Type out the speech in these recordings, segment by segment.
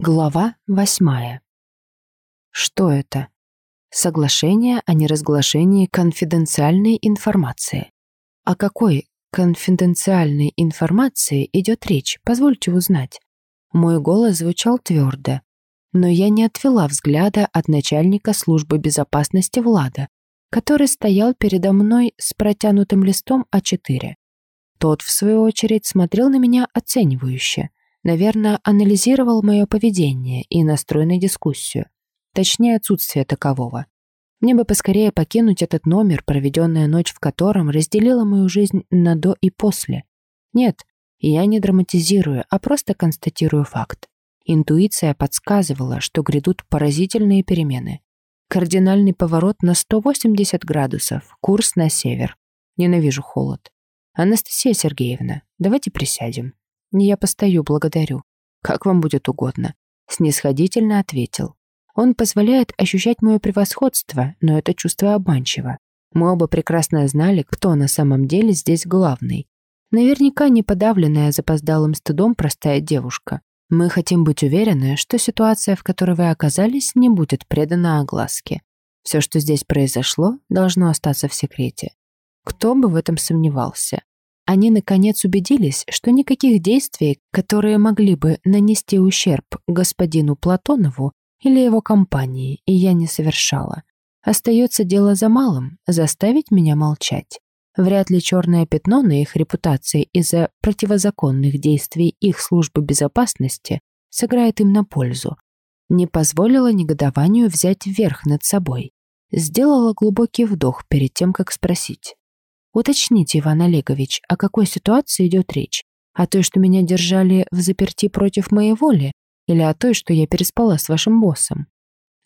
Глава восьмая. Что это? Соглашение о неразглашении конфиденциальной информации. О какой конфиденциальной информации идет речь, позвольте узнать. Мой голос звучал твердо, но я не отвела взгляда от начальника службы безопасности Влада, который стоял передо мной с протянутым листом А4. Тот, в свою очередь, смотрел на меня оценивающе – Наверное, анализировал мое поведение и настрой на дискуссию. Точнее, отсутствие такового. Мне бы поскорее покинуть этот номер, проведенная ночь в котором разделила мою жизнь на до и после. Нет, я не драматизирую, а просто констатирую факт. Интуиция подсказывала, что грядут поразительные перемены. Кардинальный поворот на 180 градусов, курс на север. Ненавижу холод. Анастасия Сергеевна, давайте присядем. «Я постою, благодарю. Как вам будет угодно», — снисходительно ответил. Он позволяет ощущать мое превосходство, но это чувство обманчиво. Мы оба прекрасно знали, кто на самом деле здесь главный. Наверняка не подавленная запоздалым стыдом простая девушка. Мы хотим быть уверены, что ситуация, в которой вы оказались, не будет предана огласке. Все, что здесь произошло, должно остаться в секрете. Кто бы в этом сомневался? Они, наконец, убедились, что никаких действий, которые могли бы нанести ущерб господину Платонову или его компании, и я не совершала. Остается дело за малым – заставить меня молчать. Вряд ли черное пятно на их репутации из-за противозаконных действий их службы безопасности сыграет им на пользу. Не позволила негодованию взять верх над собой. Сделала глубокий вдох перед тем, как спросить. Уточните, Иван Олегович, о какой ситуации идет речь? О той, что меня держали в заперти против моей воли? Или о той, что я переспала с вашим боссом?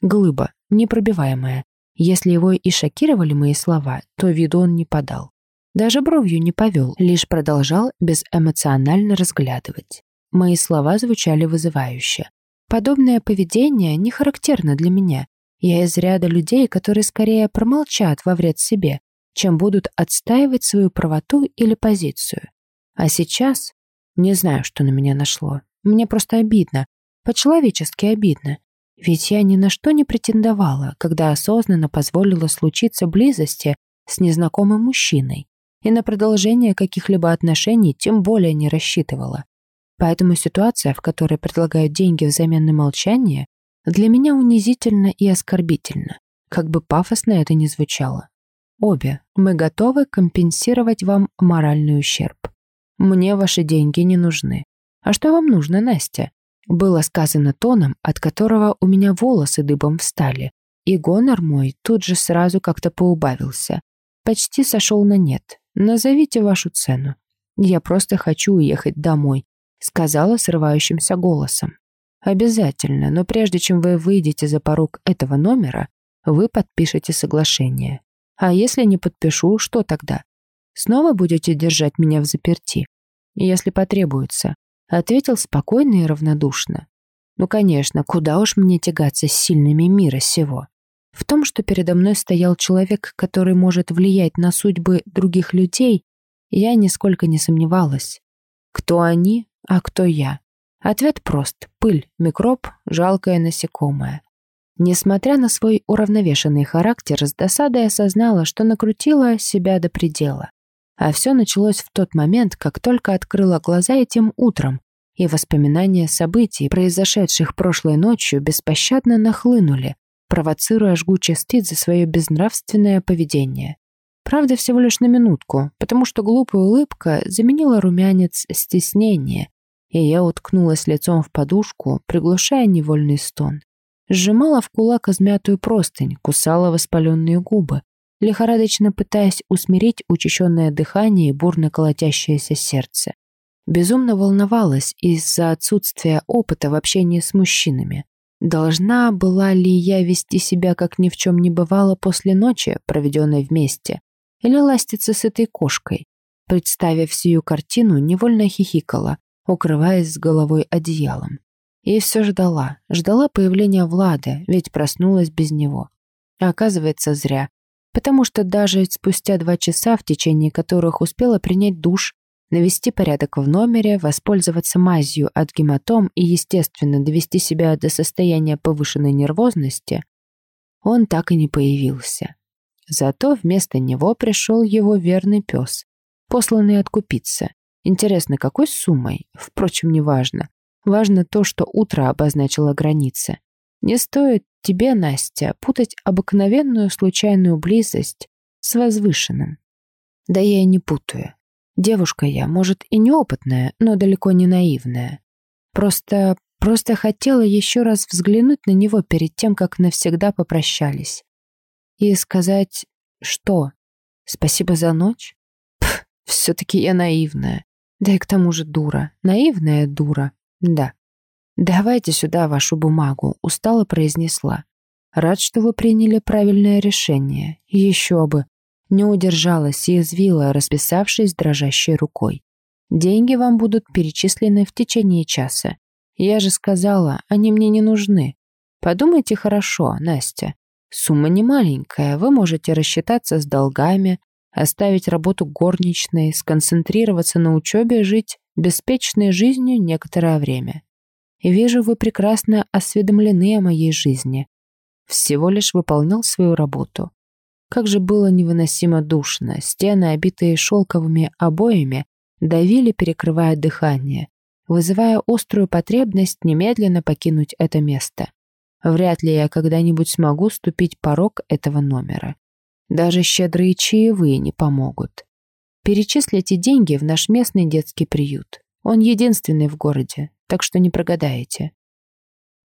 Глыба, непробиваемая. Если его и шокировали мои слова, то виду он не подал. Даже бровью не повел, лишь продолжал безэмоционально разглядывать. Мои слова звучали вызывающе. Подобное поведение не характерно для меня. Я из ряда людей, которые скорее промолчат во вред себе, чем будут отстаивать свою правоту или позицию. А сейчас не знаю, что на меня нашло. Мне просто обидно, по-человечески обидно. Ведь я ни на что не претендовала, когда осознанно позволила случиться близости с незнакомым мужчиной и на продолжение каких-либо отношений тем более не рассчитывала. Поэтому ситуация, в которой предлагают деньги взамен на молчание, для меня унизительна и оскорбительна, как бы пафосно это ни звучало. Обе. Мы готовы компенсировать вам моральный ущерб. Мне ваши деньги не нужны. А что вам нужно, Настя? Было сказано тоном, от которого у меня волосы дыбом встали, и гонор мой тут же сразу как-то поубавился. Почти сошел на нет. Назовите вашу цену. Я просто хочу уехать домой, сказала срывающимся голосом. Обязательно, но прежде чем вы выйдете за порог этого номера, вы подпишете соглашение. А если не подпишу, что тогда? Снова будете держать меня в заперти? Если потребуется, ответил спокойно и равнодушно. Ну, конечно, куда уж мне тягаться с сильными мира сего. В том, что передо мной стоял человек, который может влиять на судьбы других людей, я нисколько не сомневалась. Кто они, а кто я? Ответ прост. Пыль, микроб, жалкое насекомое. Несмотря на свой уравновешенный характер, с досадой осознала, что накрутила себя до предела. А все началось в тот момент, как только открыла глаза этим утром, и воспоминания событий, произошедших прошлой ночью, беспощадно нахлынули, провоцируя жгучий стыд за свое безнравственное поведение. Правда, всего лишь на минутку, потому что глупая улыбка заменила румянец стеснения, и я уткнулась лицом в подушку, приглушая невольный стон. Сжимала в кулак измятую простынь, кусала воспаленные губы, лихорадочно пытаясь усмирить учащенное дыхание и бурно колотящееся сердце. Безумно волновалась из-за отсутствия опыта в общении с мужчинами. Должна была ли я вести себя, как ни в чем не бывало после ночи, проведенной вместе, или ластиться с этой кошкой? Представив сию картину, невольно хихикала, укрываясь с головой одеялом. И все ждала, ждала появления Влада, ведь проснулась без него. А оказывается, зря. Потому что даже спустя два часа, в течение которых успела принять душ, навести порядок в номере, воспользоваться мазью от гематом и, естественно, довести себя до состояния повышенной нервозности, он так и не появился. Зато вместо него пришел его верный пес, посланный откупиться. Интересно, какой суммой? Впрочем, неважно. Важно то, что утро обозначило границы. Не стоит тебе, Настя, путать обыкновенную случайную близость с возвышенным. Да я и не путаю. Девушка я, может, и неопытная, но далеко не наивная. Просто, просто хотела еще раз взглянуть на него перед тем, как навсегда попрощались. И сказать, что? Спасибо за ночь? Пф, все-таки я наивная. Да и к тому же дура. Наивная дура. Да. «Давайте сюда вашу бумагу», — устало произнесла. «Рад, что вы приняли правильное решение. Еще бы. Не удержалась и извила, расписавшись дрожащей рукой. Деньги вам будут перечислены в течение часа. Я же сказала, они мне не нужны. Подумайте хорошо, Настя. Сумма не маленькая, вы можете рассчитаться с долгами, оставить работу горничной, сконцентрироваться на учебе, жить беспечной жизнью некоторое время. И вижу, вы прекрасно осведомлены о моей жизни. Всего лишь выполнял свою работу. Как же было невыносимо душно, стены, обитые шелковыми обоями, давили, перекрывая дыхание, вызывая острую потребность немедленно покинуть это место. Вряд ли я когда-нибудь смогу ступить порог этого номера. Даже щедрые чаевые не помогут. Перечислите деньги в наш местный детский приют. Он единственный в городе, так что не прогадаете.